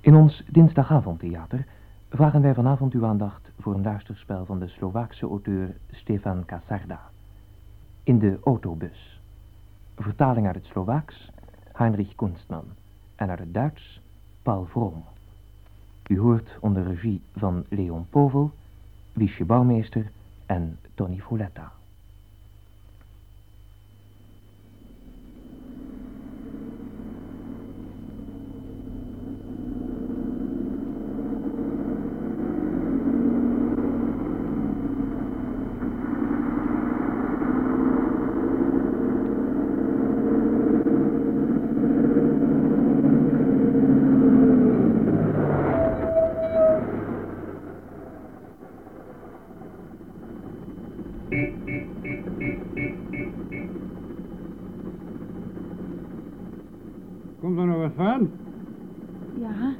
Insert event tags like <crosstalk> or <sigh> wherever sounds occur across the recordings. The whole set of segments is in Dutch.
In ons dinsdagavondtheater vragen wij vanavond uw aandacht voor een luisterspel van de Slovaakse auteur Stefan Kasarda. In de autobus. Vertaling uit het Slovaaks Heinrich Kunstman en uit het Duits Paul Vroom. U hoort onder regie van Leon Povel, Wiesje Bouwmeester en Tony Fouletta. Komt er nog wat van? Ja,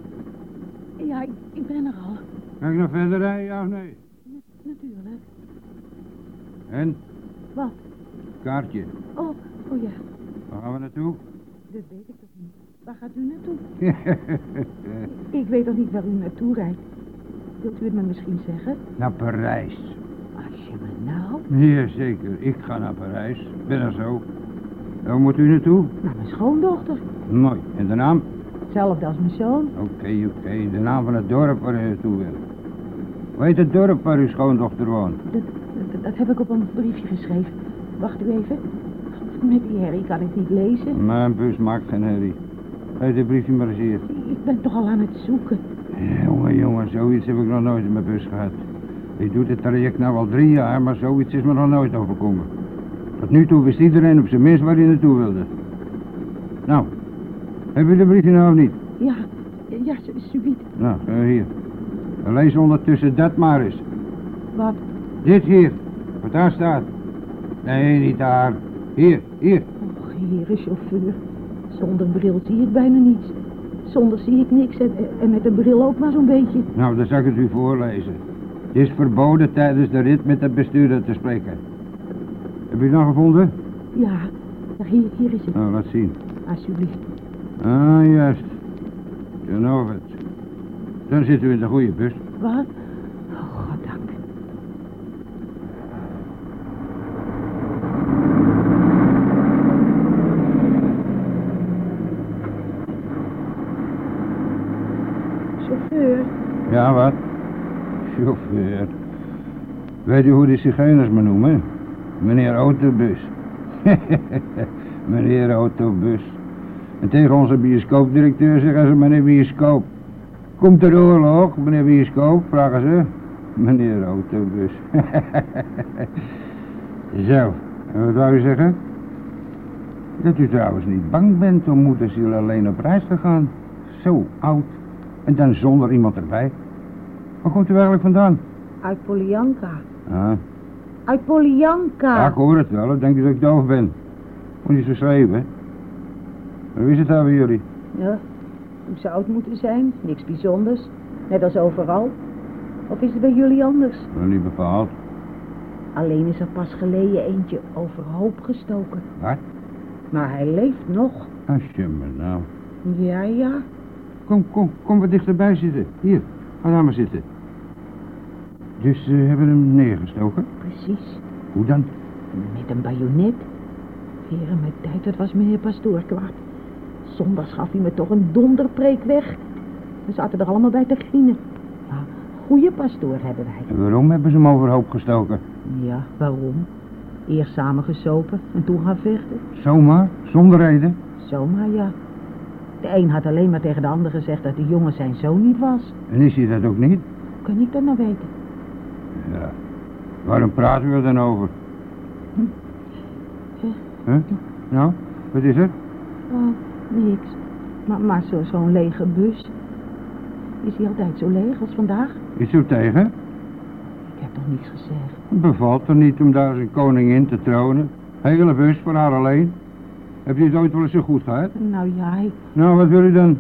ja, ik, ik ben er al. Ga ik nog verder rijden, ja of nee? Na- natuurlijk. En? Wat? Kaartje. Oh, oh ja, Waar gaan we naartoe? dat weet ik toch niet. Waar gaat u naartoe? <laughs> Ik weet toch niet waar u naartoe rijdt. Wilt u het me misschien zeggen? naar Parijs. Als je me nou... Jazeker, ik ga naar Parijs. Ben er zo. Waar moet u naartoe? Naar mijn schoondochter. Mooi. En de naam? Hetzelfde als mijn zoon. Oké, oké. De naam van het dorp waar u naartoe wil. Hoe heet het dorp waar uw schoondochter woont? Dat, dat, dat heb ik op een briefje geschreven. Wacht u even. Met die herrie kan ik niet lezen. Mijn bus maakt geen herrie. Geef de briefje maar eens hier. Ik ben toch al aan het zoeken. Jongen, jongen, zoiets heb ik nog nooit in mijn bus gehad. Ik doe dit traject nou al drie jaar, maar zoiets is me nog nooit overkomen. Tot nu toe wist iedereen op zijn minst waar hij naartoe wilde. Nou, heb je de briefje nou of niet? Ja, ja, su- subiet. Nou, eh, hier. Lees ondertussen dat maar eens. Wat? Dit hier, wat daar staat. Nee, niet daar. Hier, hier. Och, heren chauffeur. Zonder bril zie ik bijna niets. Zonder zie ik niks en, en met een bril ook maar zo'n beetje. Nou, dan zal ik het u voorlezen. Het is verboden tijdens de rit met de bestuurder te spreken. Heb je het nou gevonden? Ja, hier, hier is het. Nou, laat zien. Alsjeblieft. Ah, juist. Dan over het. Dan zitten we in de goede bus. Wat? Oh, goddank. Chauffeur, Ja, wat? Chauffeur. Weet u hoe de zigeuners me noemen? Meneer Autobus. <laughs> meneer Autobus. En tegen onze bioscoopdirecteur zeggen ze meneer Bioscoop. Komt er oorlog, meneer Bioscoop? Vragen ze. Meneer Autobus. <laughs> Zo, en wat wou u zeggen? Dat u trouwens niet bang bent om moederziel alleen op reis te gaan. Zo oud. En dan zonder iemand erbij. Waar komt u eigenlijk vandaan? uit Polianka. Ah, Uit Polianka. ja, ik hoor het wel. Ik denk dat ik doof ben. Moet je zo schreeuwen. Maar Wie is het daar bij jullie? Ja, hoe zou het moeten zijn? Niks bijzonders. Net als overal. Of is het bij jullie anders? Nog niet bepaald. Alleen is er pas geleden eentje overhoop gestoken. Wat? Maar hij leeft nog. Als je me nou... Ja, ja. Kom, kom, kom wat dichterbij zitten. Hier, ga daar maar zitten. Dus ze hebben hem neergestoken? Precies. Hoe dan? Met een bajonet. Heren, met tijd, dat was meneer Pastoor kwaad. Zondags gaf hij me toch een donderpreek weg. We zaten er allemaal bij te grienen. Ja, goede pastoor hebben wij. En waarom hebben ze hem overhoop gestoken? Ja, waarom? Eerst samen gesopen en toen gaan vechten. Zomaar? Zonder reden? Zomaar, ja. De een had alleen maar tegen de ander gezegd dat de jongen zijn zoon niet was. En is hij dat ook niet? Kan ik dat nou weten? Ja. Waarom praten we er dan over? Hm. Huh? Nou, wat is er? Oh, niks. Maar, maar zo- zo'n lege bus. Is hij altijd zo leeg als vandaag? Is er tegen? Ik heb toch niets gezegd. Het bevalt er niet om daar zijn koningin te tronen. Hele bus voor haar alleen. Heb je het ooit wel eens zo goed gehad? Nou ja, ik- Nou, wat wil u dan?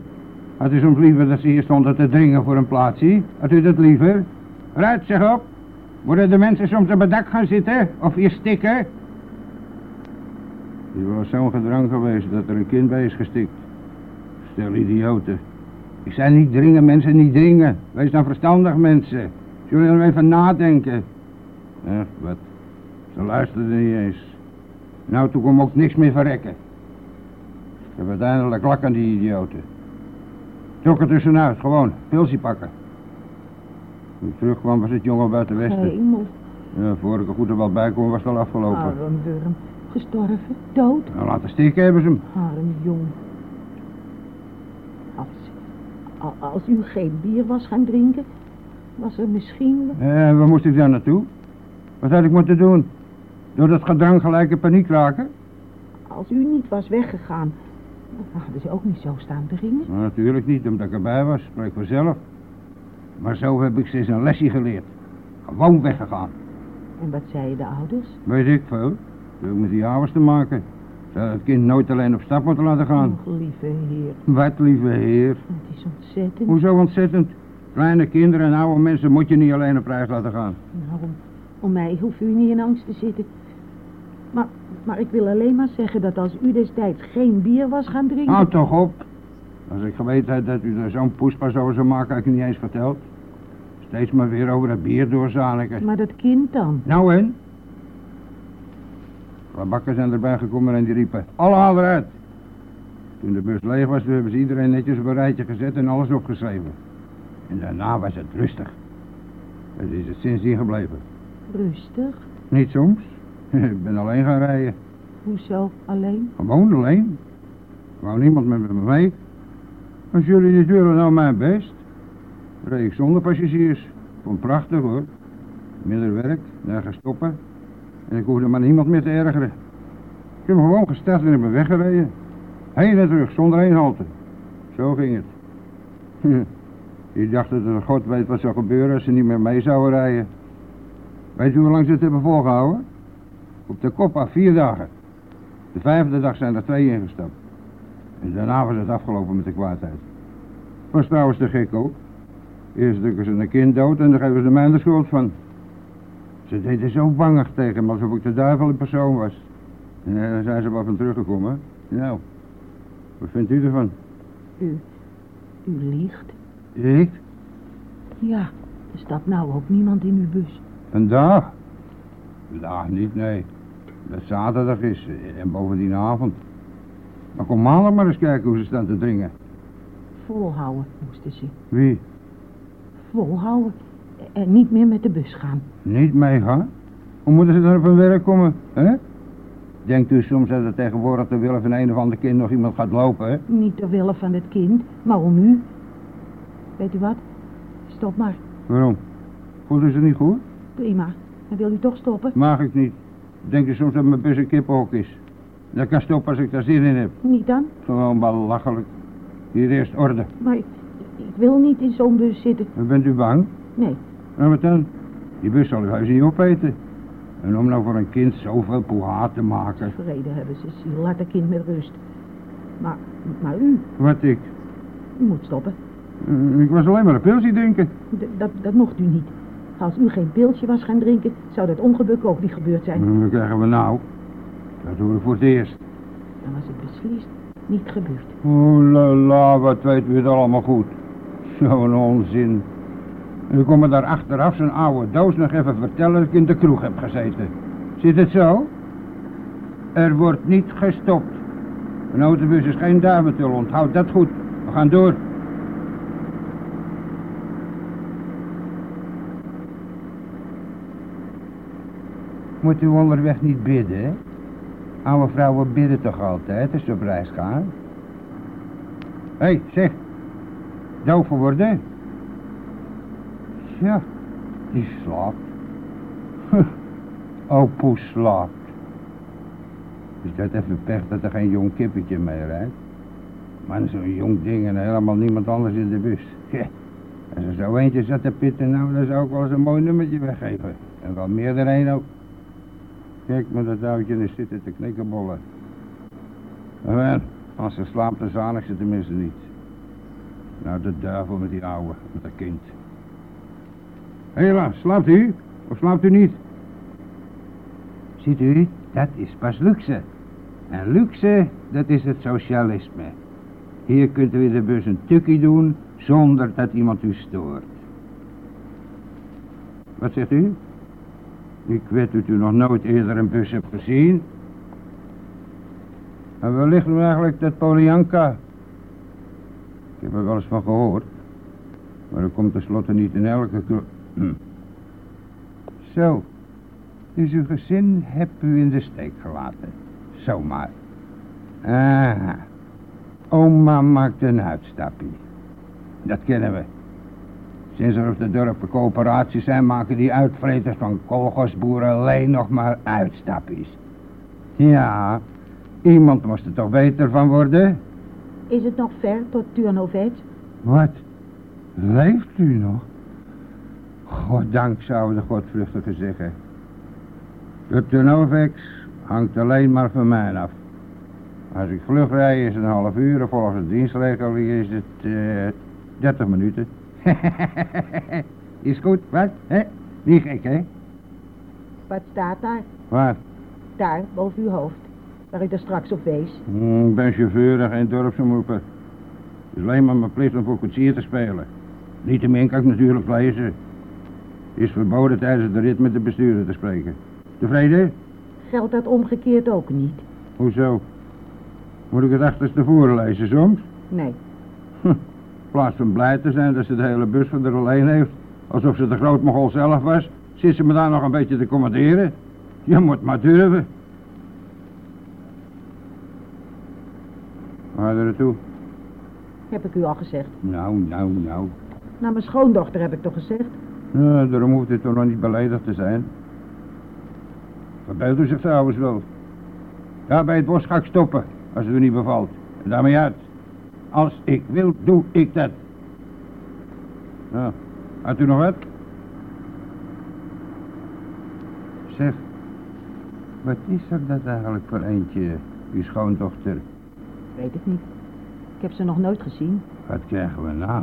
Had u soms liever dat ze hier stonden te dringen voor een plaatsje? Had u dat liever? Ruit zich op. Moeten de mensen soms op het dak gaan zitten? Of hier stikken? Wel eens zo'n gedrang geweest dat er een kind bij is gestikt. Stel idioten. Ik zei niet dringen, mensen, niet dringen. Wees dan verstandig, mensen. Zullen jullie even nadenken? Ach, wat. Ze luisterden niet eens. Nou, toen kon ook niks meer verrekken. Ik heb uiteindelijk lak aan die idioten. Trok er tussenuit, gewoon, pilsie pakken. Toen ik terugkwam was het jongen buiten Westen. Hemel, Ja, voor ik er goed er wel bij kon was het al afgelopen. arm wurm. Gestorven, dood, Nou, laten stikken hebben ze hem. arm jong. Als, als u geen bier was gaan drinken, was er misschien... En waar moest ik daar naartoe? Wat had ik moeten doen? Door dat gedrang gelijk in paniek raken? Als u niet was weggegaan, dan hadden ze ook niet zo staan dringen. Nou, natuurlijk niet, omdat ik erbij was. Spreek vanzelf. Maar zo heb ik ze eens een lesje geleerd. Gewoon weggegaan. En wat zeiden de ouders? Weet ik veel. Dat ook met die ouders te maken. Zou het kind nooit alleen op stap moeten laten gaan? Och, lieve heer, Wat, lieve heer. het is ontzettend. Hoezo ontzettend? Kleine kinderen en oude mensen moet je niet alleen op reis laten gaan. Nou, om, om mij hoeft u niet in angst te zitten. Maar, maar ik wil alleen maar zeggen dat als u destijds geen bier was gaan drinken... Houd toch op. Als ik geweten had dat u er zo'n poespas over zou maken, had ik het niet eens verteld. Steeds maar weer over dat bier doorzaniken. Maar dat kind dan? Nou en? Rabakken zijn erbij gekomen en die riepen, allemaal eruit. Toen de bus leeg was, hebben ze iedereen netjes op een rijtje gezet en alles opgeschreven. En daarna was het rustig. Het is het sindsdien gebleven. Rustig? Niet soms. <laughs> Ik ben alleen gaan rijden. Hoezo alleen? Gewoon alleen. Wou niemand met me mee. Als jullie niet willen, nou mijn best. Reed ik zonder passagiers. Vond prachtig hoor. Minder werk, nergens stoppen. En ik hoefde maar niemand meer te ergeren. Ik heb gewoon gestart en ik ben weggereden. Heen en terug, zonder één halte. Zo ging het. <laughs> Je dacht dat God weet wat zou gebeuren als ze niet meer mee zouden rijden. Weet u hoe lang ze het hebben volgehouden? Op de kop af, vier dagen. De vijfde dag zijn er twee ingestapt. En daarna was het afgelopen met de kwaadheid. Was trouwens te gek ook. Eerst drukken ze een kind dood en dan geven ze mij de schuld van. Ze deden zo bangig tegen me alsof ik de duivel in persoon was. En eh, daar zijn ze wel van teruggekomen. Nou, wat vindt u ervan? U, u liegt? Ik? Ja, er staat nou ook niemand in uw bus. Vandaag? Vandaag niet, nee. Dat zaterdag is eh, en bovendien avond. Maar kom maandag maar eens kijken hoe ze staan te dringen. Volhouden moesten ze. Wie? Volhouden. En niet meer met de bus gaan. Niet meegaan? Hoe moeten ze dan op hun werk komen, hè? Denkt u soms dat er tegenwoordig ter wille van een of ander kind nog iemand gaat lopen, hè? Niet ter wille van het kind, maar om u. Weet u wat? Stop maar. Waarom? Goed is het niet goed? Prima. Dan wil u toch stoppen? Mag ik niet. Denkt u soms dat mijn bus een kippenhok is? Dat kan stoppen als ik daar zin in heb. Niet dan? Gewoon belachelijk. Hier eerst orde. Maar ik, ik wil niet in zo'n bus zitten. En bent u bang? Nee. Nou, wat dan? Die bus zal u huis niet opeten. En om nou voor een kind zoveel poeha te maken. Vrede hebben ze. Laat het kind met rust. Maar, maar u, Wat ik? u moet stoppen. Eh, Ik was alleen maar een pilsje drinken. D- dat, dat mocht u niet. Als u geen pilsje was gaan drinken, zou dat ongeluk ook niet gebeurd zijn. Wat krijgen we nou? Dat hoor ik voor het eerst. Dan was het beslist niet gebeurd. Oh la la, wat weet u het allemaal goed. Zo'n onzin. En u komt me daar achteraf zo'n oude doos nog even vertellen dat ik in de kroeg heb gezeten. Zit het zo? Er wordt niet gestopt. Een autobus is geen duiventul, onthoud dat goed. We gaan door. Moet u onderweg niet bidden, hè? Oude vrouwen bidden toch altijd als ze op reis gaan? Hé, hey, zeg. Doof geworden? Ja, die slaapt. <laughs> oh, poes slaapt. Is dat even pech dat er geen jong kippetje mee rijdt? Man, zo'n jong ding en helemaal niemand anders in de bus. <laughs> Als er zo eentje zat te pitten, nou, dan zou ik wel eens een mooi nummertje weggeven. En wel meer dan ook. Kijk, met dat oudje is zitten te knikkenbollen. En als ze slaapt, dan zanig ze tenminste niet. Nou, de duivel met die ouwe, met dat kind. Hela, slaapt u? Of slaapt u niet? Ziet u, dat is pas luxe. En luxe, dat is het socialisme. Hier kunt u in de bus een tukkie doen, Zonder dat iemand u stoort. Wat zegt u? Ik weet dat u nog nooit eerder een bus hebt gezien. En waar ligt nu eigenlijk dat Polianka? Ik heb er wel eens van gehoord. Maar dat komt tenslotte niet in elke... klo- Hm. Zo. Dus uw gezin hebt u in de steek gelaten. Zomaar. Ah. Oma maakt een uitstapje. Dat kennen we. Sinds er op de dorpen coöperaties zijn, maken die uitvreters van koolgasboeren alleen nog maar uitstapjes. Ja, iemand moest er toch beter van worden? Is het nog ver tot Turnhovet? Wat? Leeft u nog? Goddank zouden de godvruchtigen zeggen. De Turnovex hangt alleen maar van mij af. Als ik vlug rij is het een half uur, en volgens de dienstregel is het eh 30 minuten. <laughs> is goed, wat? Hè? Niet gek, hè? Wat staat daar? Wat? Daar, boven uw hoofd. Waar ik er straks op wees. Hm, Ik ben chauffeur en dorpsomroeper. Het is alleen maar mijn plicht om voor koetsier te spelen. Niettemin kan ik natuurlijk lezen. Het is verboden tijdens de rit met de bestuurder te spreken. Tevreden? Geldt dat omgekeerd ook niet? Hoezo? Moet ik het achterstevoren lezen soms? Nee. In plaats van blij te zijn dat ze de hele bus van er alleen heeft, alsof ze de grootmogol zelf was, zit ze me daar nog een beetje te commanderen. Je moet maar durven. Waar er naartoe? Heb ik u al gezegd. Nou, nou, nou. Naar mijn schoondochter heb ik toch gezegd? Ja, daarom hoeft dit toch nog niet beledigd te zijn. Verbeeld u zich trouwens wel. Ja, bij het bos ga ik stoppen, als het u niet bevalt. En daarmee uit. Als ik wil, doe ik dat. Nou, had u nog wat? Zeg, wat is er dat eigenlijk voor eentje, uw schoondochter? Weet ik niet. Ik heb ze nog nooit gezien. Wat krijgen we nou?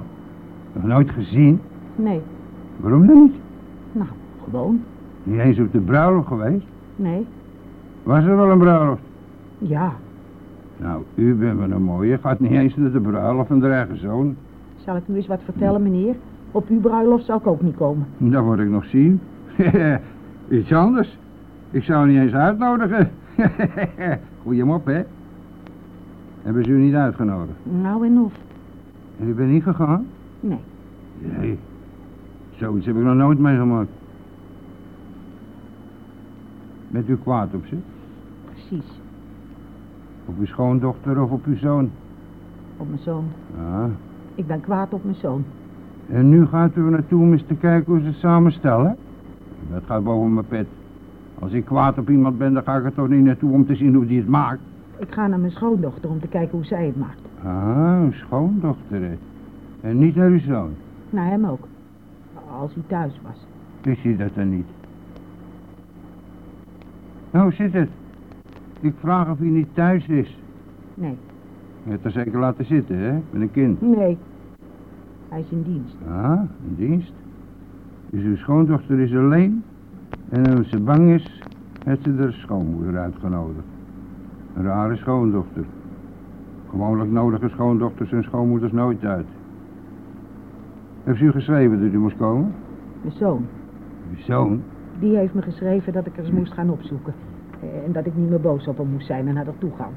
Nog nooit gezien? Nee. Waarom dan niet? Nou, gewoon. Niet eens op de bruiloft geweest? Nee. Was er wel een bruiloft? Ja. Nou, u bent wel een mooie. Gaat niet eens naar de bruiloft van de eigen zoon. Zal ik u eens wat vertellen, meneer? Op uw bruiloft zal ik ook niet komen. Dat moet ik nog zien. <laughs> Iets anders. Ik zou niet eens uitnodigen. <laughs> Goeie mop, hè? Hebben ze u niet uitgenodigd? Nou en of. En u bent niet gegaan? Nee. Nee. Zoiets heb ik nog nooit meegemaakt. Bent u kwaad op ze? Precies. Op uw schoondochter of op uw zoon? Op mijn zoon. Ja. Ik ben kwaad op mijn zoon. En nu gaat u er naartoe om eens te kijken hoe ze het samenstellen? Dat gaat boven mijn pet. Als ik kwaad op iemand ben, dan ga ik er toch niet naartoe om te zien hoe die het maakt. Ik ga naar mijn schoondochter om te kijken hoe zij het maakt. Ah, uw schoondochter. En niet naar uw zoon. Naar hem ook. Als hij thuis was. Wist je dat dan niet? Nou, zit het. Ik vraag of hij niet thuis is. Nee. Je hebt er zeker laten zitten, hè? Met een kind. Nee. Hij is in dienst. Ah, in dienst. Dus uw schoondochter is alleen. En als ze bang is, heeft ze de schoonmoeder uitgenodigd. Een rare schoondochter. Gewoonlijk nodigen schoondochters en schoonmoeders nooit uit. Heeft u geschreven dat u moest komen? Mijn zoon. Uw zoon? Die heeft me geschreven dat ik er eens moest gaan opzoeken. En dat ik niet meer boos op hem moest zijn en naar haar toe gaan.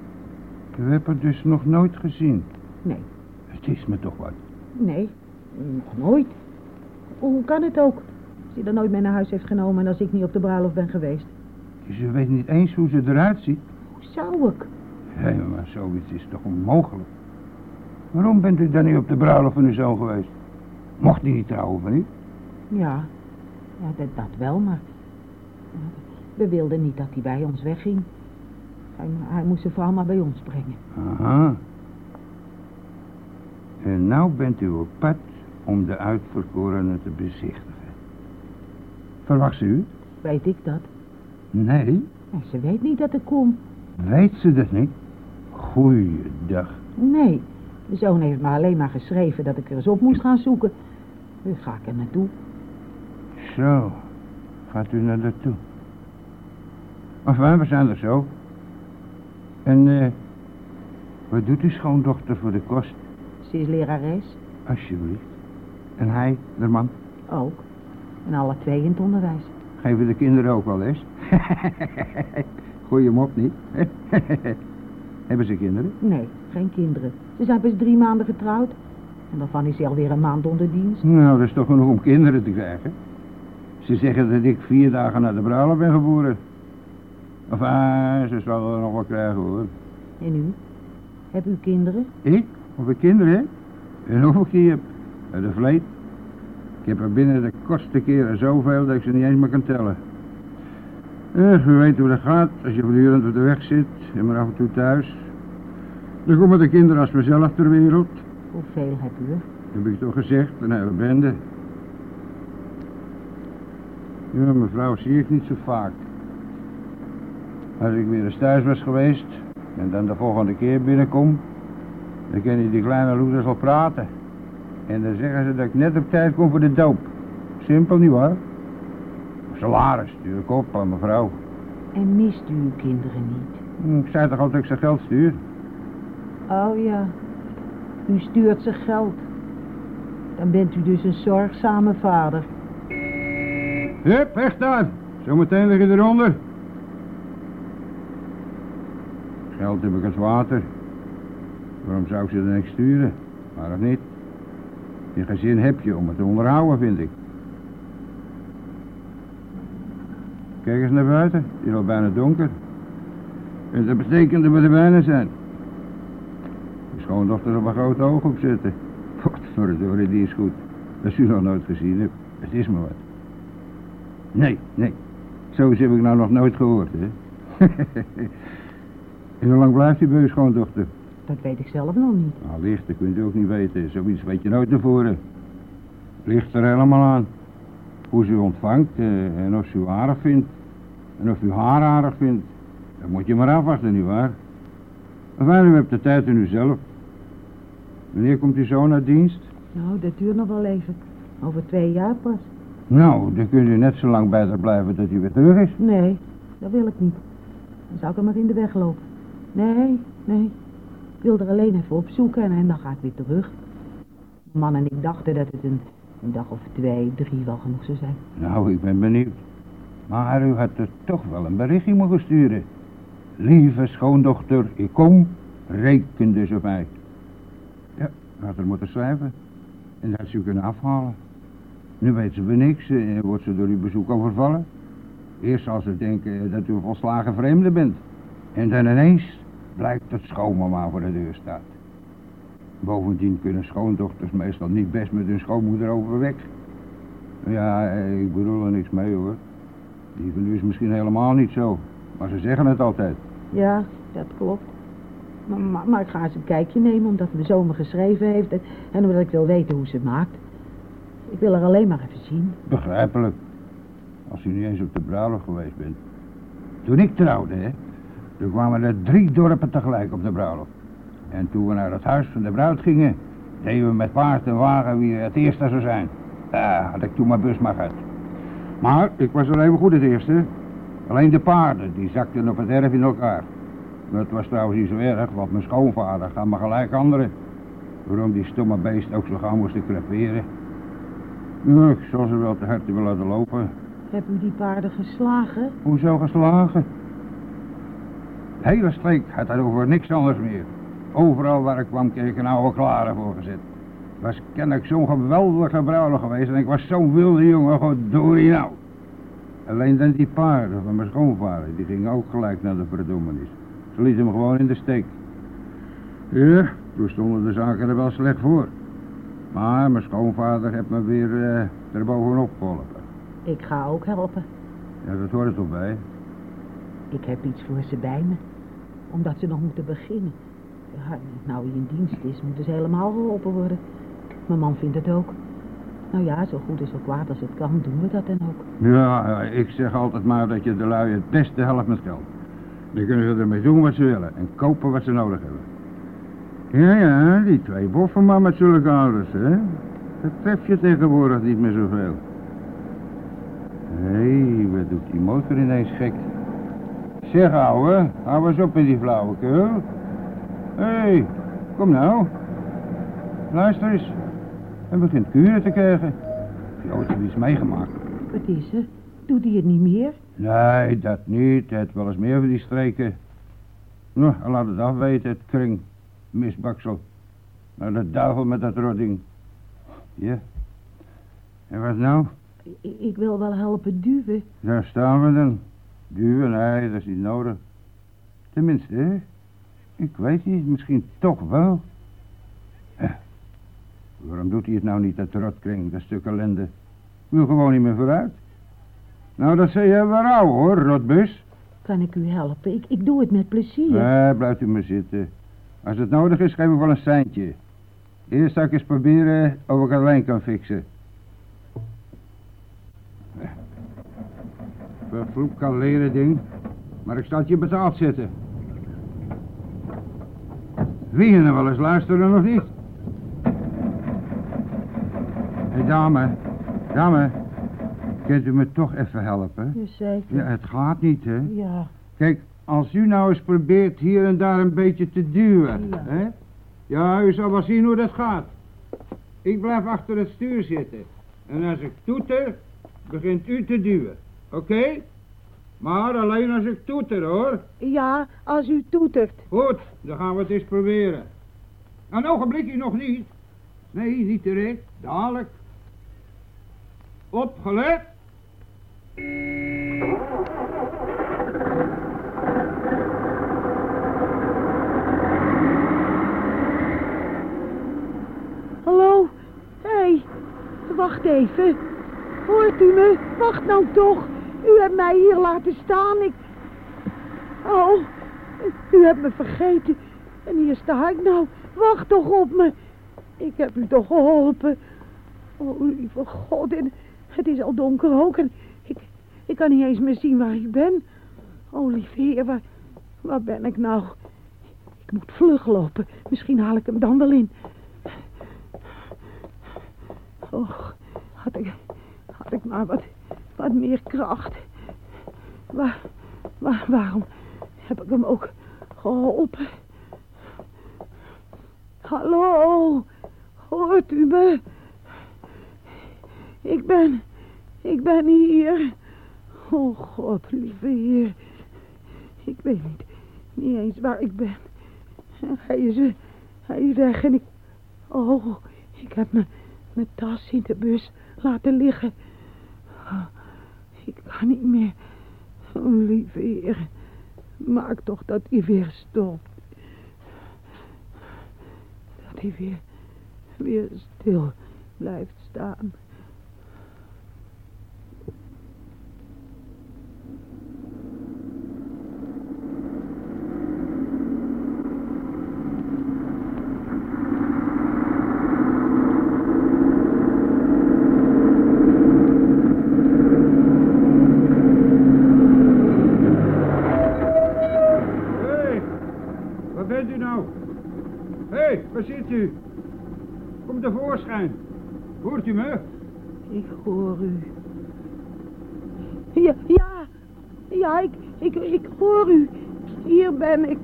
U hebt haar dus nog nooit gezien. Nee. Het is me toch wat. Nee. Nog nooit. Hoe kan het ook? Als hij er nooit mee naar huis heeft genomen en als ik niet op de bruiloft ben geweest. Dus u weet niet eens hoe ze eruit ziet? Hoe zou ik? Hé, maar zoiets is toch onmogelijk? Waarom bent u dan niet op de bruiloft van uw zoon geweest? Mocht hij niet trouwen van u? Ja. Ja, dat, dat wel, maar... We wilden niet dat hij bij ons wegging. Hij, hij moest zijn vrouw maar bij ons brengen. Aha. En nou bent u op pad om de uitverkorene te bezichtigen. Verwacht ze u? Weet ik dat? Nee, Ja, ze weet niet dat ik kom. weet ze dat niet? Goeiedag. Nee. De zoon heeft me alleen maar geschreven dat ik er eens op moest gaan zoeken. Nu ga ik er naartoe. Zo, gaat u naar daartoe. Enfin, we zijn er zo. En, eh, wat doet uw schoondochter voor de kost? Ze is lerares. Alsjeblieft. En hij, de man? Ook. En alle twee in het onderwijs. Geven de kinderen ook wel les? <laughs> Gooi hem op niet? <laughs> Hebben ze kinderen? Nee, geen kinderen. Ze zijn pas drie maanden getrouwd. En daarvan is hij alweer een maand onder dienst. Nou, dat is toch genoeg om kinderen te krijgen. Ze zeggen dat ik vier dagen na de bruiloft ben geboren. Of ah, ze zal er nog wel krijgen hoor. En u? Heb u kinderen? Ik? Of ik kinderen heb? En hoeveel ik die heb? Uit de vleet. Ik heb er binnen de kortste keren zoveel dat ik ze niet eens meer kan tellen. Eh, u weet hoe dat gaat als je voortdurend op de weg zit en maar af en toe thuis. Dan komen de kinderen als mezelf ter wereld. Hoeveel heb u? Heb ik toch gezegd, een hele bende. Ja, mevrouw zie ik niet zo vaak. Als ik weer eens thuis was geweest en dan de volgende keer binnenkom, dan kunnen die kleine loeders al praten. En dan zeggen ze dat ik net op tijd kom voor de doop. Simpel, nietwaar? Salaris stuur ik op aan mevrouw. En mist u uw kinderen niet? Hm, Ik zei toch al dat ik ze geld stuur? Oh ja, u stuurt ze geld. Dan bent u dus een zorgzame vader. Hup, weg daar. Zometeen lig je eronder. Geld heb ik als water. Waarom zou ik ze dan niks sturen? Maar of niet? Je gezin heb je om het te onderhouden, vind ik. Kijk eens naar buiten. Het is al bijna donker. En dat betekent dat we er bijna zijn. De schoondochter op een grote oog op zitten. Potverdorie, die is goed. Dat u nog nooit gezien hebt. Het is maar wat. Nee, nee. Zoiets heb ik nou nog nooit gehoord, hè. <laughs> en hoe lang blijft die bij schoondochter? Dat weet ik zelf nog niet. Nou, licht, dat kunt u ook niet weten. Zoiets weet je nooit tevoren. Ligt er helemaal aan. Hoe ze u ontvangt eh, en of ze u aardig vindt. En of u haar aardig vindt. Dat moet je maar afwachten, nietwaar? Enfin, u hebt de tijd in uzelf. Wanneer komt uw zoon uit dienst? Nou, dat duurt nog wel even. Over twee jaar pas. Nou, dan kunt u net zo lang bij haar blijven dat u weer terug is. Nee, dat wil ik niet. Dan zou ik hem maar in de weg lopen. Nee, nee. Ik wil er alleen even op zoeken en, dan ga ik weer terug. Man en ik dachten dat het een, een dag of twee, drie wel genoeg zou zijn. Nou, ik ben benieuwd. Maar u had er toch wel een berichtje mogen sturen. Lieve schoondochter, ik kom, reken dus op mij. Ja, had er moeten schrijven. En dat had ze u kunnen afhalen. Nu weet ze weer niks wordt ze door uw bezoek overvallen. Eerst zal ze denken dat u een volslagen vreemde bent. En dan ineens blijkt dat schoonmama voor de deur staat. Bovendien kunnen schoondochters meestal niet best met hun schoonmoeder overweg. Ja, ik bedoel er niks mee hoor. Die van u is misschien helemaal niet zo. Maar ze zeggen het altijd. Ja, dat klopt. Maar, maar, maar ik ga eens een kijkje nemen omdat mijn zoon me geschreven heeft en, en omdat ik wil weten hoe ze het maakt. Ik wil er alleen maar even zien. Begrijpelijk. Als u niet eens op de bruiloft geweest bent. Toen ik trouwde, hè. Toen kwamen er drie dorpen tegelijk op de bruiloft. En toen we naar het huis van de bruid gingen, deden we met paard en wagen wie het eerste zou zijn. Daar had ik toen mijn bus maar gehad. Maar ik was er even goed het eerste. Alleen de paarden, die zakten op het erf in elkaar. Dat was trouwens niet zo erg, want mijn schoonvader gaf me gelijk anderen. Waarom die stomme beest ook zo gauw moesten creperen. Ja, ik zal ze wel te hard willen laten lopen. Heb u die paarden geslagen? Hoezo geslagen? Hele streek had het over niks anders meer. Overal waar ik kwam kreeg ik een oude klare voor gezet. Was kennelijk zo'n geweldige bruiloft geweest en ik was zo'n wilde jongen, goddorie nou. Alleen dan die paarden van mijn schoonvader, die gingen ook gelijk naar de verdommenis. Ze lieten hem gewoon in de steek. Ja, toen stonden de zaken er wel slecht voor. Maar mijn schoonvader heeft me weer uh, erbovenop geholpen. Ik ga ook helpen. Ja, dat hoort er toch bij. Ik heb iets voor ze bij me. Omdat ze nog moeten beginnen. Ja, nou hij in dienst is, moeten ze helemaal geholpen worden. Mijn man vindt het ook. Nou ja, zo goed en zo kwaad als het kan, doen we dat dan ook. Ja, ja, ik zeg altijd maar dat je de lui het beste helpt met geld. Dan kunnen ze ermee doen wat ze willen en kopen wat ze nodig hebben. Ja, ja, die twee boffen maar met zulke ouders, hè. Dat tref je tegenwoordig niet meer zoveel. Hé, hey, wat doet die motor ineens gek? Zeg, ouwe, hou eens op met die flauwekul. Hé, hey, kom nou. Luister eens. En begint kuren te krijgen. Je ooit iets meegemaakt? Wat is er? Doet hij het niet meer? Nee, dat niet. Het wel eens meer van die streken. Nou, laat het afweten, het kring. Misbaksel. Nou, de duivel met dat rodding. Ja. En wat nou? Ik, ik wil wel helpen duwen. Daar staan we dan. Duwen, nee, dat is niet nodig. Tenminste, hè? Ik weet niet, misschien toch wel. Eh, waarom doet hij het nou niet, dat rotkring, dat stuk ellende? Wil gewoon niet meer vooruit. Nou, dat zei je wel rauw, hoor, rotbus. Kan ik u helpen? Ik, ik doe het met plezier. Nee, blijft u maar zitten. Als het nodig is, geef ik wel een seintje. Eerst zal ik eens proberen of ik alleen kan fixen. Vervloek kan leren ding. Maar ik zal het je betaald zetten. Wie je nou wel eens luisteren of niet? Hé, dame. Dame. Kunt u me toch even helpen? Zeker. Ja, het gaat niet, hè? Ja. Kijk, als u nou eens probeert hier en daar een beetje te duwen, Ja. hè? Ja, u zal wel zien hoe dat gaat. Ik blijf achter het stuur zitten. En als ik toeter, begint u te duwen. Oké? Maar alleen als ik toeter, hoor. Ja, als u toetert. Goed, dan gaan we het eens proberen. Een ogenblikje nog niet. Nee, niet direct. Dadelijk. Opgelet. Hallo? Hé, hey, wacht even. Hoort u me? Wacht nou toch. U hebt mij hier laten staan. Ik... Oh, u hebt me vergeten. En hier sta ik nou. Wacht toch op me. Ik heb u toch geholpen. Oh, lieve God. En het is al donker ook. En ik, ik kan niet eens meer zien waar ik ben. Oh, lieve heer, waar, waar ben ik nou? Ik moet vlug lopen. Misschien haal ik hem dan wel in. Och, had ik, had ik maar wat, wat meer kracht. Waar, waarom heb ik hem ook geholpen? Hallo, hoort u me? Ik ben, ik ben hier. Oh God, lieve heer. Ik weet niet, niet eens waar ik ben. Hij is, hij weg en ik... Oh, ik heb me mijn tas in de bus laten liggen. Ik kan niet meer. Oh. Maak toch dat hij weer stopt. Dat hij weer, weer stil blijft staan. Hé, hey, waar bent u nou? Hé, hey, waar zit u? Kom tevoorschijn. Hoort u me? Ik hoor u. Ja, ja. Ja, ik, ik, ik hoor u. Hier ben ik.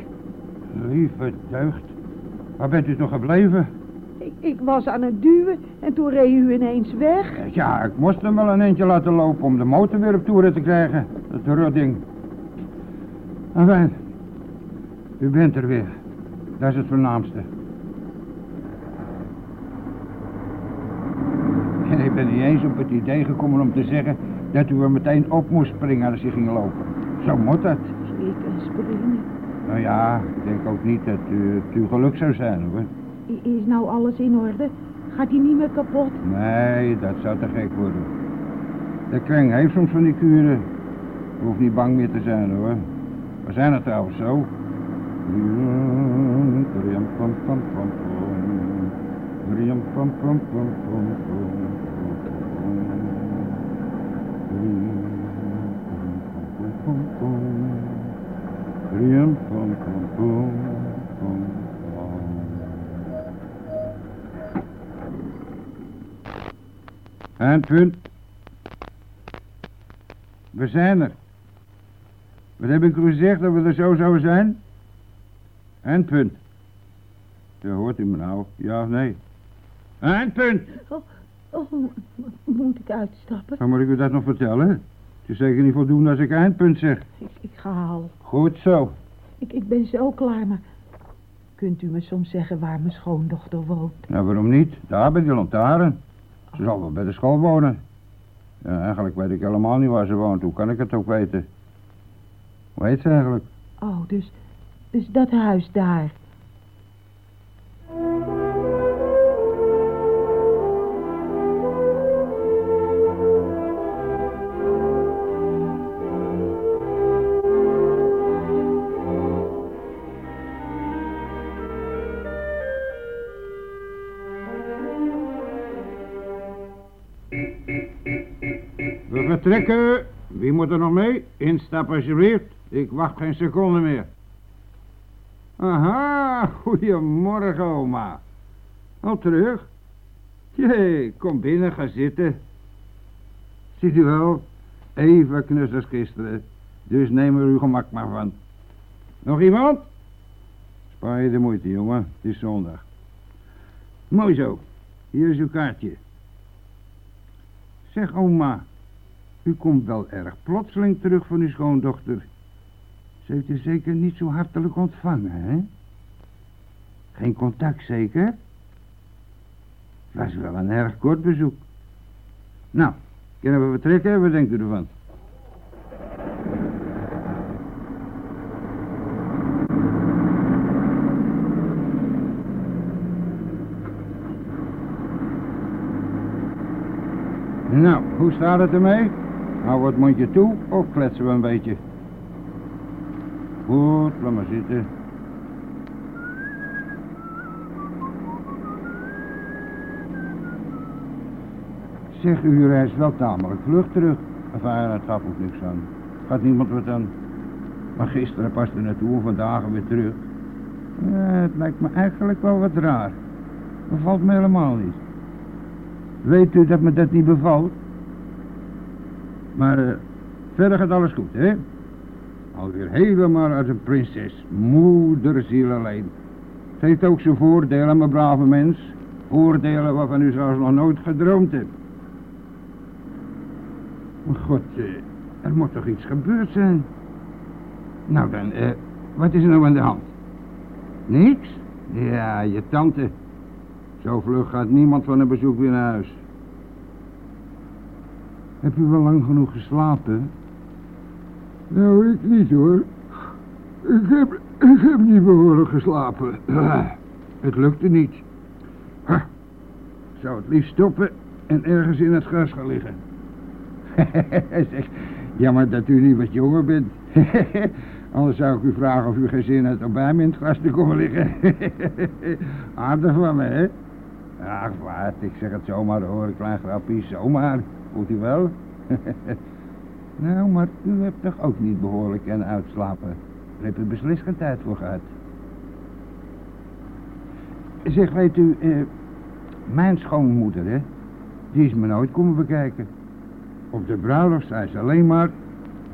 Lieve deugd. Waar bent u toch gebleven? Ik, ik was aan het duwen en toen reed u ineens weg. Ja, ik moest hem wel een eentje laten lopen om de motor weer op toeren te krijgen. Dat rodding. Enfin, u bent er weer. Dat is het voornaamste. En <laughs> ik ben niet eens op het idee gekomen om te zeggen dat u er meteen op moest springen als u ging lopen. Zo moet dat. Nou ja, ik denk ook niet dat u, het geluk zou zijn hoor. Is nou alles in orde? Gaat hij niet meer kapot? Nee, dat zou te gek worden. De kring heeft soms van die kuren. Je hoeft niet bang meer te zijn hoor. We zijn er trouwens zo. En punt. We zijn er. Wat heb ik u gezegd dat we er zo zouden zijn? En punt. Ja, hoort u me nou? Ja of nee? Eindpunt. Oh, oh, moet ik uitstappen? Dan moet ik u dat nog vertellen? Het is zeker niet voldoende als ik eindpunt zeg. Ik, ik ga al. Goed zo. Ik, ik ben zo klaar, maar... Kunt u me soms zeggen waar mijn schoondochter woont? Nou, waarom niet? Daar bij die lantaarn. Ze zal wel bij de school wonen. Ja, eigenlijk weet ik helemaal niet waar ze woont. Hoe kan ik het ook weten? Hoe heet ze eigenlijk? Oh, dus, dus dat huis daar. We vertrekken. Wie moet er nog mee? Instappen alsjeblieft. Ik wacht geen seconde meer. Aha, goedemorgen oma. Al terug? Jee, kom binnen, ga zitten. Ziet u wel, even knus als gisteren. Dus neem er uw gemak maar van. Nog iemand? Spaar je de moeite, jongen. Het is zondag. Mooi zo. Hier is uw kaartje. Zeg, oma. U komt wel erg plotseling terug van uw schoondochter. Ze heeft u zeker niet zo hartelijk ontvangen, hè? Geen contact zeker? Het was wel een erg kort bezoek. Nou, kunnen we vertrekken? Wat denkt u ervan? Nou, hoe staat het ermee? Hou het mondje toe of kletsen we een beetje? Goed, laat maar zitten. Zeg, u reist wel tamelijk vlug terug. Enfin, het gaat ook niks aan. Gaat niemand wat aan. Maar gisteren pas er naartoe vandaag weer terug. Ja, het lijkt me eigenlijk wel wat raar. Bevalt me helemaal niet. Weet u dat me dat niet bevalt? Maar eh, verder gaat alles goed, hè? Alweer helemaal als een prinses. Moederziel alleen. Het heeft ook zijn voordelen, mijn brave mens. Voordelen waarvan u zelfs nog nooit gedroomd hebt. Maar god, eh, er moet toch iets gebeurd zijn? Nou dan, eh, wat is er nou aan de hand? Niks? Ja, je tante. Zo vlug gaat niemand van een bezoek weer naar huis. Heb u wel lang genoeg geslapen? Nou, ik niet hoor. Ik heb, ik heb niet behoorlijk geslapen. <clears throat> Het lukte niet. Ik zou het liefst stoppen en ergens in het gras gaan liggen. <laughs> jammer dat u niet wat jonger bent. <laughs> Anders zou ik u vragen of u geen zin had om bij me in het gras te komen liggen. <laughs> Aardig van me, hè? Ach, wat, ik zeg het zomaar hoor, klein grapje, zomaar. Voelt u wel? <laughs> nou, maar u hebt toch ook niet behoorlijk aan uitslapen. Daar heb u beslist geen tijd voor gehad. Zeg, weet u, eh, mijn schoonmoeder, hè, die is me nooit komen bekijken. Op de bruiloft zei ze alleen maar,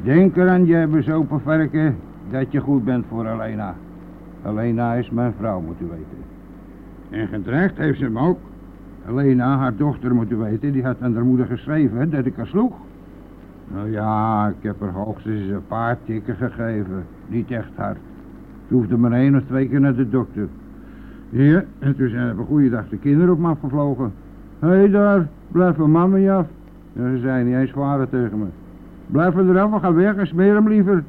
denk eraan, jij bezopen varken, dat je goed bent voor Elena. Elena is mijn vrouw, moet u weten. En gedreigd heeft ze hem ook. Elena, haar dochter, moet u weten, die had aan haar moeder geschreven dat ik haar sloeg. Nou ja, ik heb haar hoogstens een paar tikken gegeven. Niet echt hard. Ze hoefde maar één of twee keer naar de dokter. Ja, en toen zijn op een goede dag de kinderen op me afgevlogen. Hé daar, blijf van mama af. Ze zei niet eens vader tegen me. Blijf er eraf, we gaan weg en smeer hem liever.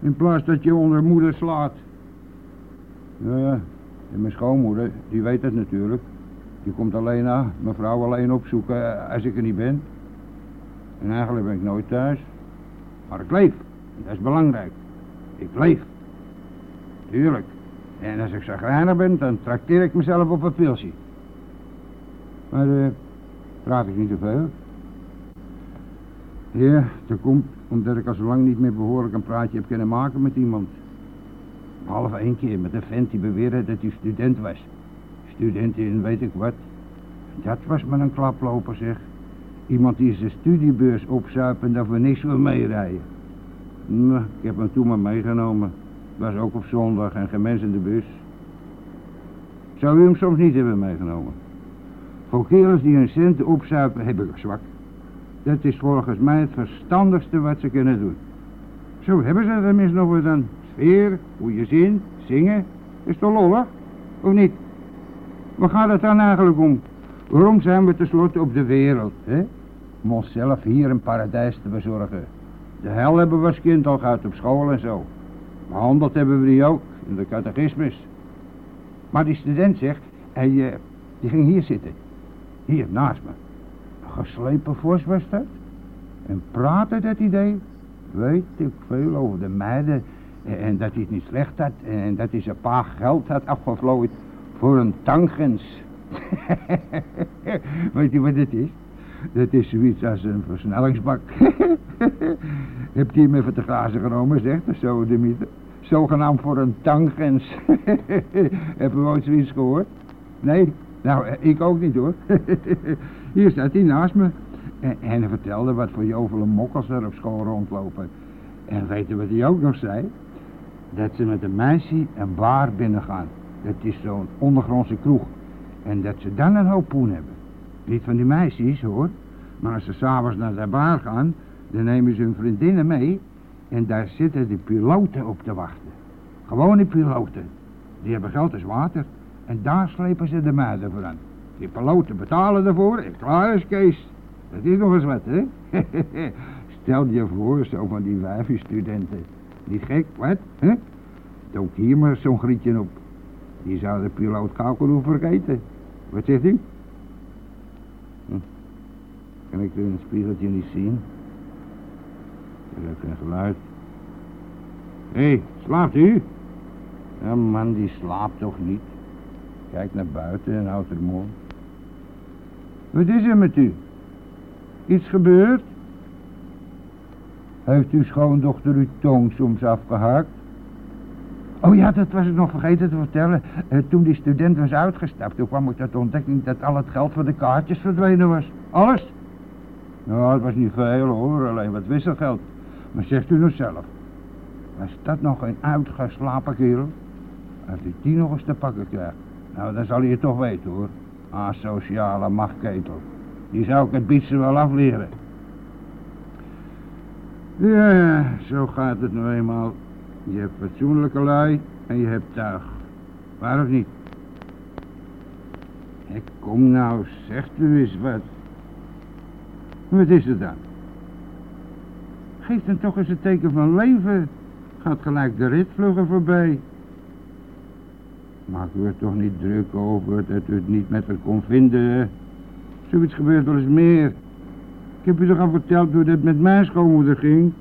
In plaats dat je onder moeder slaat. Ja, en mijn schoonmoeder, die weet het natuurlijk. Die komt alleen na, mevrouw alleen opzoeken als ik er niet ben. En eigenlijk ben ik nooit thuis. Maar ik leef. Dat is belangrijk. Ik leef. Tuurlijk. En als ik zagrijnig ben, dan trakteer ik mezelf op een pilsje. Maar eh, praat ik niet te veel. Ja, dat komt omdat ik al zo lang niet meer behoorlijk een praatje heb kunnen maken met iemand. Behalve één keer met een vent die beweerde dat hij student was. Student in weet ik wat. Dat was maar een klaploper zeg. Iemand die zijn studiebeurs opzuipt en voor niks wil meerijden. Nou, ik heb hem toen maar meegenomen. Was ook op zondag en geen in de bus. Zou u hem soms niet hebben meegenomen? Voor kerels die hun centen opzuipen heb ik zwak. Dat is volgens mij het verstandigste wat ze kunnen doen. Zo hebben ze er tenminste nog wat aan. Sfeer, goede zin, zingen. Is toch lollig? Of niet? Waar gaat het dan eigenlijk om? Waarom zijn we tenslotte op de wereld, hè? Om onszelf hier een paradijs te bezorgen. De hel hebben we als kind al gehad op school en zo. Behandeld hebben we die ook, in de catechismus. Maar die student zegt, hij, uh, die ging hier zitten. Hier, naast me. Een geslepen vos. En praten dat idee. Weet ik veel over de meiden. En dat hij het niet slecht had. En dat hij zijn pa geld had afgevlooid voor een tangens. <laughs> Weet je wat dit is? Dat is zoiets als een versnellingsbak. <laughs> Hebt hij hem even te grazen genomen, zegt de sodemieter? Zogenaamd voor een tangens. <laughs> Hebben we ooit zoiets gehoord? Nee, nou, ik ook niet hoor. Hier staat hij naast me. En, hij vertelde wat voor jovele mokkels er op school rondlopen. En weten wat hij ook nog zei? Dat ze met een meisje een bar binnengaan. Dat is zo'n ondergrondse kroeg. En dat ze dan een hoop poen hebben. Niet van die meisjes hoor. Maar als ze s'avonds naar de bar gaan, dan nemen ze hun vriendinnen mee. En daar zitten de piloten op te wachten. Gewone piloten. Die hebben geld als water. En daar slepen ze de meiden voor aan. Die piloten betalen ervoor en klaar is Kees. Dat is nog eens wat, hè? <laughs> Stel je voor, zo van die wijfjesstudenten. Die gek, wat? Hè? Dook hier maar zo'n grietje op. Die zou de piloot Kaukeroe vergeten. Wat zegt u? Hm. Kan ik er in het spiegeltje niet zien? Er is geen geluid. Hé, hey, slaapt u? Ja, man, die slaapt toch niet? Kijk naar buiten en houdt er mond. Wat is er met u? Iets gebeurd? Heeft uw schoondochter uw tong soms afgehakt? Oh ja, dat was ik nog vergeten te vertellen. Uh, toen die student was uitgestapt, toen kwam ik tot de ontdekking dat al het geld voor de kaartjes verdwenen was. Alles. Nou, het was niet veel hoor, alleen wat wisselgeld. Maar zegt u nou zelf. Was dat nog een uitgeslapen kerel? Als u die nog eens te pakken krijgt. Nou, dan zal hij het toch weten hoor. Asociale machtketel. Die zou ik het bietsen wel afleren. Ja, zo gaat het nou eenmaal. Je hebt fatsoenlijke lui en je hebt tuig. Waar of niet? Ik kom nou, zegt u eens wat. Wat is het dan? Geef dan toch eens een teken van leven. Gaat gelijk de rit vlugger voorbij. Maak u er toch niet druk over dat u het niet met haar kon vinden. Zoiets gebeurt wel eens meer. Ik heb u toch al verteld hoe dat met mijn schoonmoeder ging.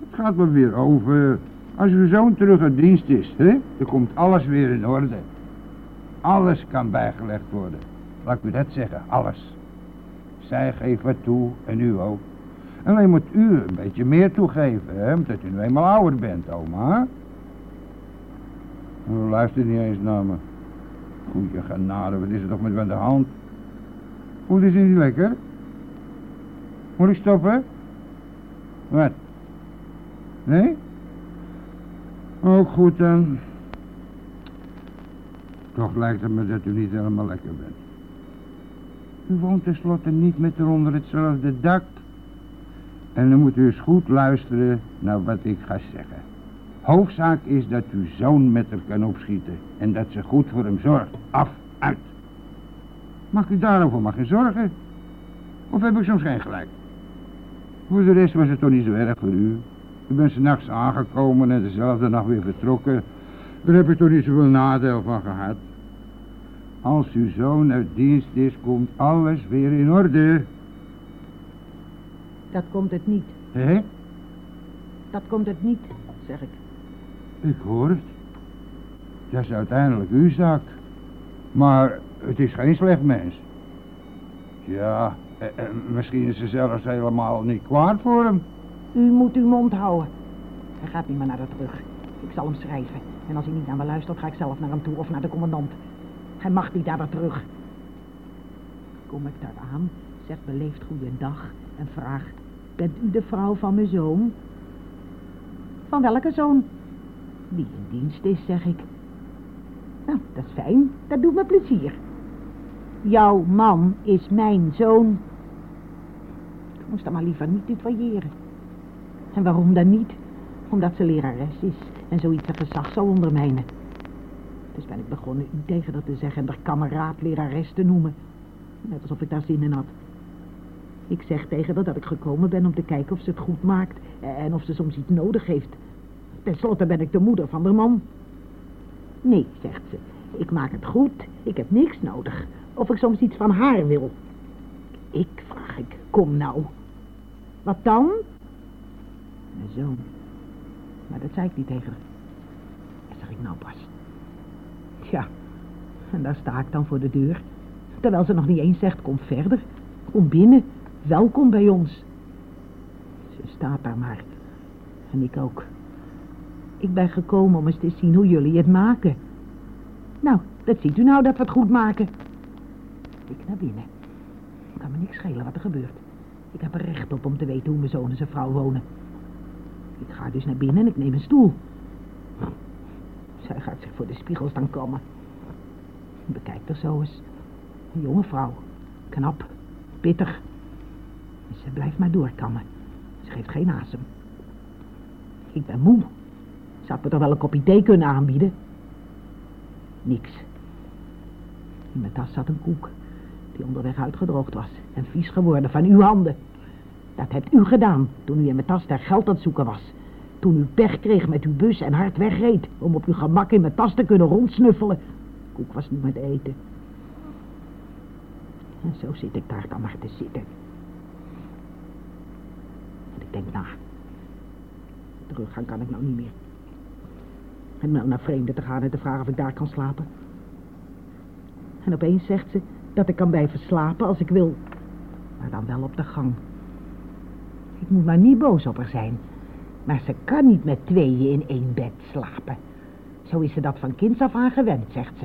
Het gaat wel weer over. Als uw zoon terug uit dienst is, hè, dan komt alles weer in orde. Alles kan bijgelegd worden. Laat ik u dat zeggen, alles. Zij geeft wat toe en u ook. Alleen moet u een beetje meer toegeven, hè, omdat u nu eenmaal ouder bent, oma. U luistert niet eens naar me. Goeie genade, wat is er toch met aan de hand? Hoe is het niet lekker? Moet ik stoppen? Wat? Nee? Ook goed dan. Toch lijkt het me dat u niet helemaal lekker bent. U woont tenslotte niet met haar onder hetzelfde dak. En dan moet u eens goed luisteren naar wat ik ga zeggen. Hoofdzaak is dat uw zoon met haar kan opschieten. En dat ze goed voor hem zorgt. Af, uit. Mag u daarover maar geen zorgen? Of heb ik soms geen gelijk? Voor de rest was het toch niet zo erg voor u. U bent s'nachts aangekomen en dezelfde nacht weer vertrokken. Daar heb ik toch niet zoveel nadeel van gehad. Als uw zoon uit dienst is, komt alles weer in orde. Dat komt het niet. Hé? Dat komt het niet, zeg ik. Ik hoor het. Dat is uiteindelijk uw zaak. Maar het is geen slecht mens. Ja, misschien is ze zelfs helemaal niet kwaad voor hem. U moet uw mond houden. Hij gaat niet meer naar de terug. Ik zal hem schrijven. En als hij niet naar me luistert, ga ik zelf naar hem toe of naar de commandant. Hij mag niet naar de terug. Kom ik daar aan, zeg beleefd goeiedag en vraag... Bent u de vrouw van mijn zoon? Van welke zoon? Die in dienst is, zeg ik. Nou, dat is fijn. Dat doet me plezier. Jouw man is mijn zoon. Moest dan maar liever niet tutoyeren. En waarom dan niet? Omdat ze lerares is en zoiets een gezag zou ondermijnen. Dus ben ik begonnen u tegen dat te zeggen en haar kameraad lerares te noemen. Net alsof ik daar zin in had. Ik zeg tegen haar dat ik gekomen ben om te kijken of ze het goed maakt en of ze soms iets nodig heeft. Ten slotte ben ik de moeder van de man. Nee, zegt ze, ik maak het goed, ik heb niks nodig. Of ik soms iets van haar wil. Ik, vraag ik, kom nou. Wat dan? Mijn zoon. Maar dat zei ik niet tegen haar. Dat zeg ik nou pas. Ja, en daar sta ik dan voor de deur. Terwijl ze nog niet eens zegt, kom verder. Kom binnen. Welkom bij ons. Ze staat daar maar. En ik ook. Ik ben gekomen om eens te zien hoe jullie het maken. Nou, dat ziet u nou dat we het goed maken. Ik naar binnen. Kan me niks schelen wat er gebeurt. Ik heb er recht op om te weten hoe mijn zoon en zijn vrouw wonen. Ik ga dus naar binnen en ik neem een stoel. Zij gaat zich voor de spiegel staan kammen. Bekijk er zo eens. Een jonge vrouw. Knap. Pittig. Ze blijft maar doorkammen. Ze geeft geen asem. Ik ben moe. Zou ik me toch wel een kopje thee kunnen aanbieden? Niks. In mijn tas zat een koek. Die onderweg uitgedroogd was. En vies geworden van uw handen. Dat hebt u gedaan toen u in mijn tas daar geld aan het zoeken was. Toen u pech kreeg met uw bus en hard wegreed. Om op uw gemak in mijn tas te kunnen rondsnuffelen. Koek was niet met eten. En zo zit ik daar dan maar te zitten. En ik denk, nou, teruggaan kan ik nou niet meer. En nou naar vreemden te gaan en te vragen of ik daar kan slapen. En opeens zegt ze dat ik kan blijven slapen als ik wil. Maar dan wel op de gang. Ik moet maar niet boos op haar zijn. Maar ze kan niet met tweeën in één bed slapen. Zo is ze dat van kinds af aan gewend, zegt ze.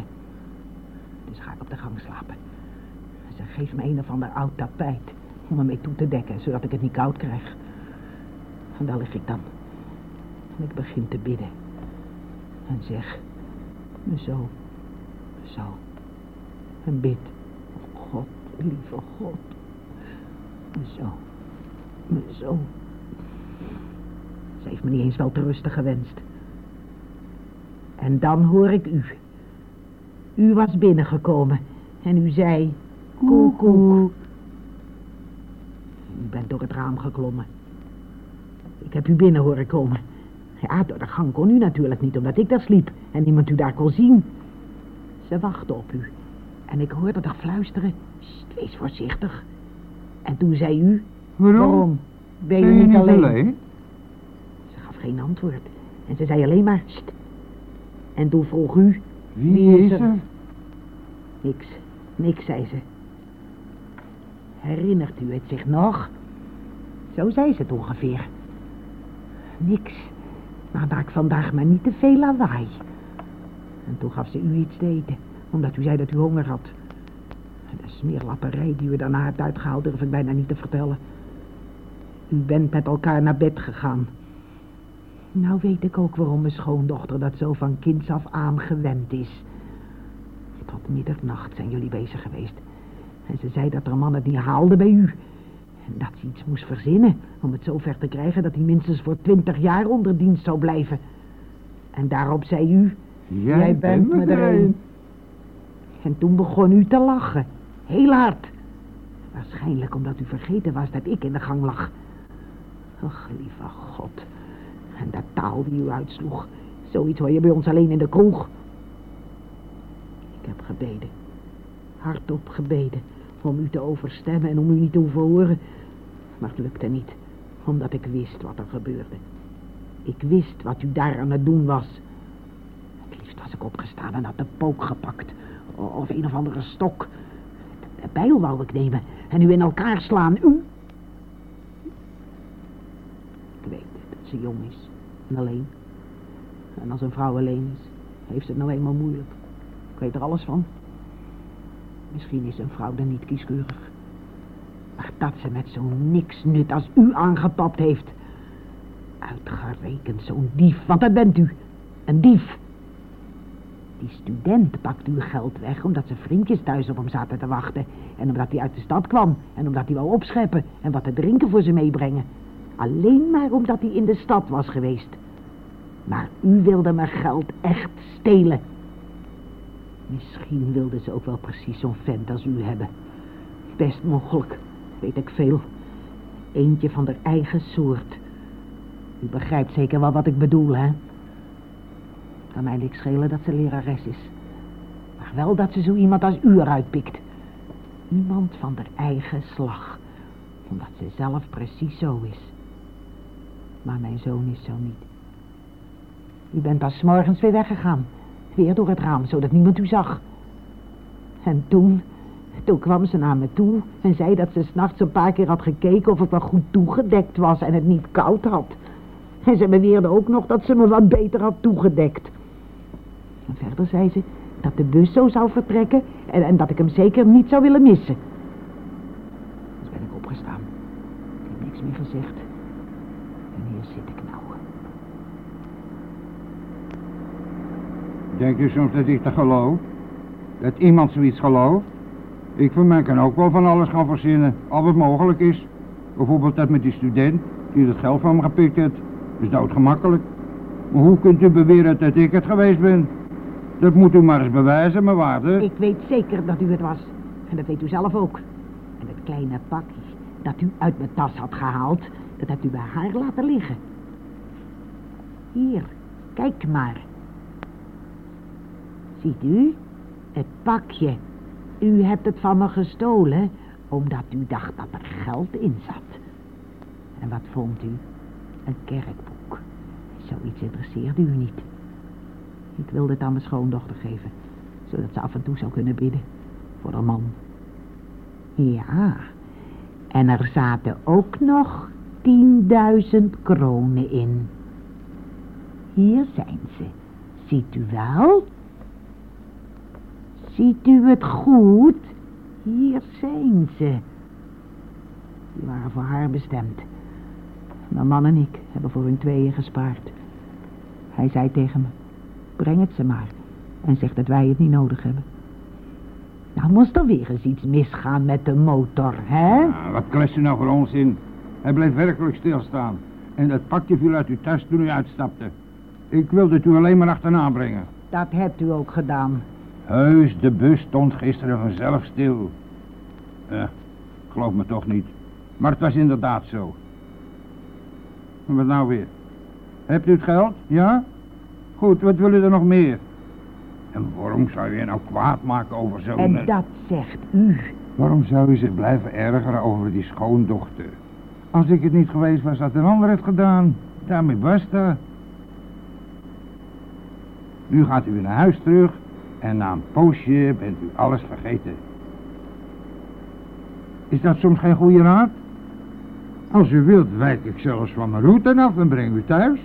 Dus ga ik op de gang slapen. Ze geeft me een of ander oud tapijt om me mee toe te dekken, zodat ik het niet koud krijg. En daar lig ik dan. En ik begin te bidden. En zeg, zo, zo. En bid, oh God, lieve God. Zo, zo. Ze heeft me niet eens wel te rusten gewenst. En dan hoor ik u. U was binnengekomen en u zei... Koek, koek. U bent door het raam geklommen. Ik heb u binnen horen komen. Ja, door de gang kon u natuurlijk niet, omdat ik daar sliep en niemand u daar kon zien. Ze wachtte op u. En ik hoorde haar fluisteren. Wees voorzichtig. En toen zei u... Waarom? Ben je, Ben je niet niet alleen? alleen? Ze gaf geen antwoord. En ze zei alleen maar... Sst. En toen vroeg u... Wie is er? Niks. Niks, zei ze. Herinnert u het zich nog? Zo zei ze het ongeveer. Niks. Maar maak vandaag maar niet te veel lawaai. En toen gaf ze u iets te eten, omdat u zei dat u honger had. Smeerlapperij die u daarna hebt uitgehaald, durf ik bijna niet te vertellen. U bent met elkaar naar bed gegaan. Nou weet ik ook waarom mijn schoondochter dat zo van kinds af aan gewend is. Tot middernacht zijn jullie bezig geweest. En ze zei dat haar man het niet haalde bij u. En dat ze iets moest verzinnen om het zo ver te krijgen dat hij minstens voor twintig jaar onder dienst zou blijven. En daarop zei u, Jij, bent me er een. en toen begon u te lachen. Heel hard. Waarschijnlijk omdat u vergeten was dat ik in de gang lag. Ach, lieve God. En dat taal die u uitsloeg. Zoiets hoor je bij ons alleen in de kroeg. Ik heb gebeden. Hardop gebeden. Om u te overstemmen en om u niet te hoeven horen. Maar het lukte niet. Omdat ik wist wat er gebeurde. Ik wist wat u daar aan het doen was. Het liefst was ik opgestaan en had de pook gepakt. Of een of andere stok. De bijl wou ik nemen en u in elkaar slaan. U. Ik weet dat ze jong is en alleen. En als een vrouw alleen is, heeft het nou eenmaal moeilijk. Ik weet er alles van. Misschien is een vrouw dan niet kieskeurig. Maar dat ze met zo'n niks nut als u aangepapt heeft. Uitgerekend zo'n dief, want dat bent u. Een dief. Die student pakt uw geld weg omdat zijn vriendjes thuis op hem zaten te wachten. En omdat hij uit de stad kwam. En omdat hij wou opscheppen en wat te drinken voor ze meebrengen. Alleen maar omdat hij in de stad was geweest. Maar u wilde mijn geld echt stelen. Misschien wilde ze ook wel precies zo'n vent als u hebben. Best mogelijk, weet ik veel. Eentje van de eigen soort. U begrijpt zeker wel wat ik bedoel, hè? Kan mij niks schelen dat ze lerares is. Maar wel dat ze zo iemand als u eruit pikt. Iemand van de eigen slag. Omdat ze zelf precies zo is. Maar mijn zoon is zo niet. U bent pas morgens weer weggegaan. Weer door het raam, zodat niemand u zag. En toen, toen kwam ze naar me toe en zei dat ze s'nachts een paar keer had gekeken of ik wel goed toegedekt was en het niet koud had. En ze beweerde ook nog dat ze me wat beter had toegedekt. En verder zei ze dat de bus zo zou vertrekken en, en dat ik hem zeker niet zou willen missen. Dus ben ik opgestaan. Ik heb niks meer gezegd. En hier zit ik nou. Denk je soms dat ik dat geloof? Dat iemand zoiets gelooft? Ik voor mij kan ook wel van alles gaan verzinnen, al wat mogelijk is. Bijvoorbeeld dat met die student, die het geld van me gepikt heeft. Dat is doodgemakkelijk. Maar hoe kunt u beweren dat ik het geweest ben? Dat moet u maar eens bewijzen, mijn waarde. Ik weet zeker dat u het was. En dat weet u zelf ook. En het kleine pakje dat u uit mijn tas had gehaald, dat hebt u bij haar laten liggen. Hier, kijk maar. Ziet u? Het pakje. U hebt het van me gestolen, omdat u dacht dat er geld in zat. En wat vond u? Een kerkboek. Zoiets interesseerde u niet. Ik wilde het aan mijn schoondochter geven, zodat ze af en toe zou kunnen bidden voor haar man. Ja, en er zaten ook nog 10.000 kronen in. Hier zijn ze. Ziet u wel? Ziet u het goed? Hier zijn ze. Die waren voor haar bestemd. Mijn man en ik hebben voor hun tweeën gespaard. Hij zei tegen me, breng het ze maar. En zeg dat wij het niet nodig hebben. Nou moest er weer eens iets misgaan met de motor, hè? Ah, wat klest u nou voor ons in? Hij bleef werkelijk stilstaan. En dat pakje viel uit uw tas toen u uitstapte. Ik wilde het u alleen maar achterna brengen. Dat hebt u ook gedaan. Heus, de bus stond gisteren vanzelf stil. Ja, geloof me toch niet. Maar het was inderdaad zo. En wat nou weer? Hebt u het geld? Ja? Goed, wat wil u er nog meer? En waarom zou je nou kwaad maken over zo'n... En dat zegt u. Waarom zou u zich blijven ergeren over die schoondochter? Als ik het niet geweest was, had een ander het gedaan. Daarmee basta. Nu gaat u weer naar huis terug en na een poosje bent u alles vergeten. Is dat soms geen goede raad? Als u wilt, wijk ik zelfs van mijn route af en breng u thuis.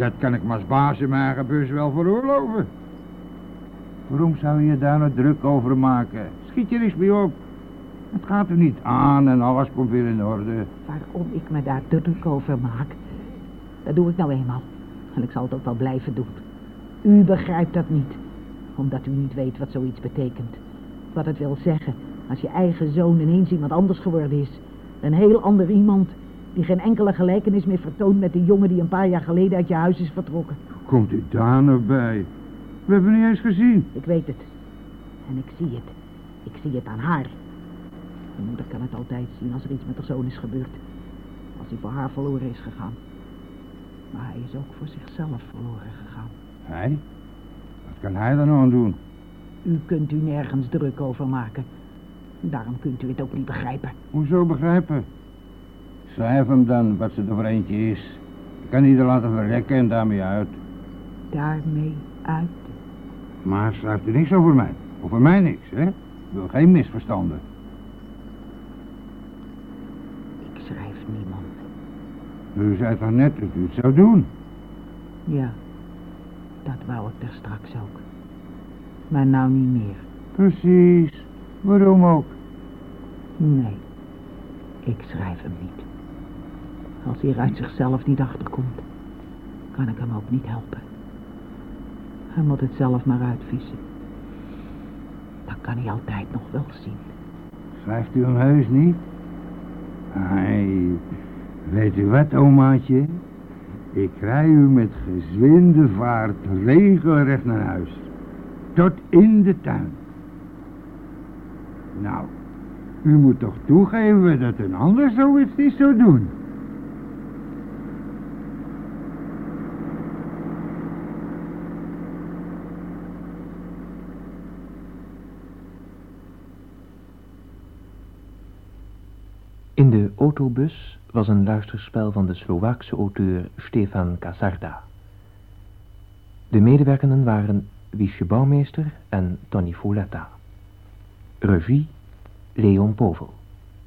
Dat kan ik maar als baas in mijn eigen wel veroorloven. Waarom zou je daar nou druk over maken? Schiet je niks mee op. Het gaat u niet aan en alles komt weer in orde. Waarom ik me daar druk over maak, dat doe ik nou eenmaal. En ik zal het ook wel blijven doen. U begrijpt dat niet, omdat u niet weet wat zoiets betekent. Wat het wil zeggen als je eigen zoon ineens iemand anders geworden is. Een heel ander iemand die geen enkele gelijkenis meer vertoont met de jongen die een paar jaar geleden uit je huis is vertrokken. Hoe komt u daar nou bij? We hebben niet eens gezien. Ik weet het. En ik zie het. Ik zie het aan haar. Mijn moeder kan het altijd zien als er iets met haar zoon is gebeurd. Als hij voor haar verloren is gegaan. Maar hij is ook voor zichzelf verloren gegaan. Hij? Wat kan hij er nou aan doen? U kunt u nergens druk over maken. Daarom kunt u het ook niet begrijpen. Hoezo begrijpen? Schrijf hem dan wat ze er voor eentje is. Ik kan ieder laten verrekken en daarmee uit. Daarmee uit. Maar schrijft u niks over mij. Over mij niks, hè? Ik wil geen misverstanden. Ik schrijf niemand. U zei toch net dat u het zou doen? Ja, dat wou ik er straks ook. Maar nou niet meer. Precies. Waarom ook? Nee, ik schrijf hem niet. Als hij er uit zichzelf niet achterkomt, kan ik hem ook niet helpen. Hij moet het zelf maar uitvissen. Dan kan hij altijd nog wel zien. Schrijft u hem heus niet? Ai, weet u wat, omaatje? Ik rij u met gezwinde vaart regelrecht naar huis. Tot in de tuin. Nou, u moet toch toegeven dat een ander zoiets niet zou doen. In de autobus was een luisterspel van de Slovaakse auteur Stefan Kasarda. De medewerkenden waren Wiesje Bouwmeester en Tony Fouletta. Regie Leon Povel.